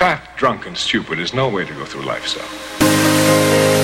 Fat, drunk, and stupid is no way to go through life, sir.